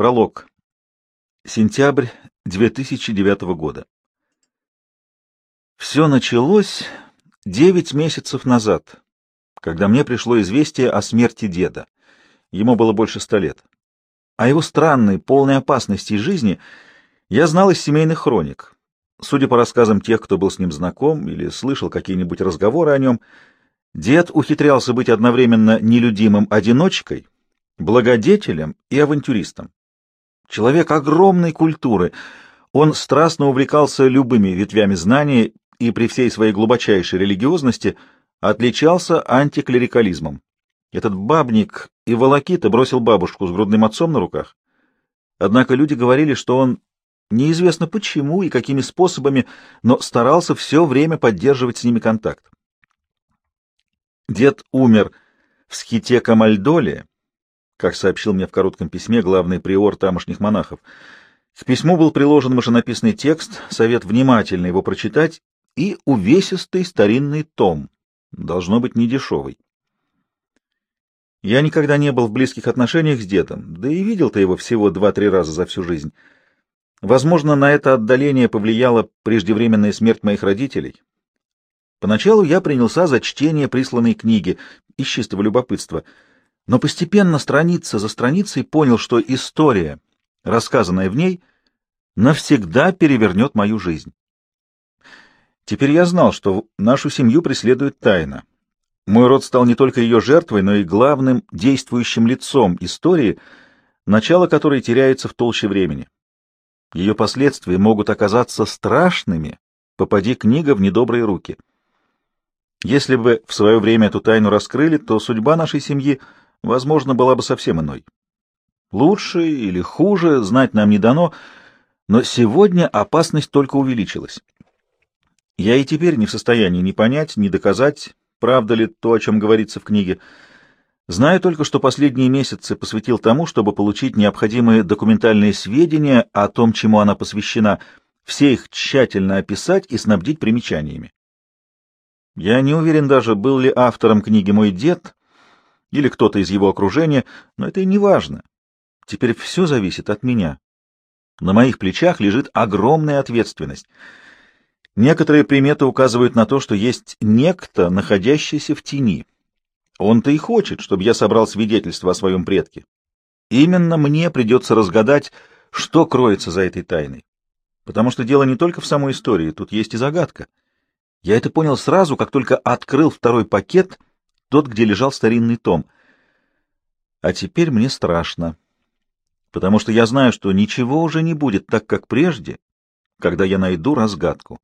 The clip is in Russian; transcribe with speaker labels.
Speaker 1: Пролог. Сентябрь 2009 года. Все началось девять месяцев назад, когда мне пришло известие о смерти деда. Ему было больше ста лет. О его странной, полной опасности жизни я знал из семейных хроник. Судя по рассказам тех, кто был с ним знаком или слышал какие-нибудь разговоры о нем, дед ухитрялся быть одновременно нелюдимым одиночкой, благодетелем и авантюристом. Человек огромной культуры. Он страстно увлекался любыми ветвями знания и при всей своей глубочайшей религиозности отличался антиклерикализмом. Этот бабник и волокита бросил бабушку с грудным отцом на руках. Однако люди говорили, что он неизвестно почему и какими способами, но старался все время поддерживать с ними контакт. Дед умер в схите Камальдоле, как сообщил мне в коротком письме главный приор тамошних монахов. К письму был приложен машинописный текст, совет внимательно его прочитать и увесистый старинный том, должно быть недешевый. Я никогда не был в близких отношениях с дедом, да и видел-то его всего два-три раза за всю жизнь. Возможно, на это отдаление повлияла преждевременная смерть моих родителей. Поначалу я принялся за чтение присланной книги из чистого любопытства, но постепенно страница за страницей понял, что история, рассказанная в ней, навсегда перевернет мою жизнь. Теперь я знал, что нашу семью преследует тайна. Мой род стал не только ее жертвой, но и главным действующим лицом истории, начало которой теряется в толще времени. Ее последствия могут оказаться страшными, попади книга в недобрые руки. Если бы в свое время эту тайну раскрыли, то судьба нашей семьи, возможно, была бы совсем иной. Лучше или хуже знать нам не дано, но сегодня опасность только увеличилась. Я и теперь не в состоянии ни понять, ни доказать, правда ли то, о чем говорится в книге. Знаю только, что последние месяцы посвятил тому, чтобы получить необходимые документальные сведения о том, чему она посвящена, все их тщательно описать и снабдить примечаниями. Я не уверен даже, был ли автором книги мой дед или кто-то из его окружения, но это и не важно. Теперь все зависит от меня. На моих плечах лежит огромная ответственность — Некоторые приметы указывают на то, что есть некто, находящийся в тени. Он-то и хочет, чтобы я собрал свидетельство о своем предке. Именно мне придется разгадать, что кроется за этой тайной. Потому что дело не только в самой истории, тут есть и загадка. Я это понял сразу, как только открыл второй пакет, тот, где лежал старинный том. А теперь мне страшно, потому что я знаю, что ничего уже не будет так, как прежде, когда я найду разгадку.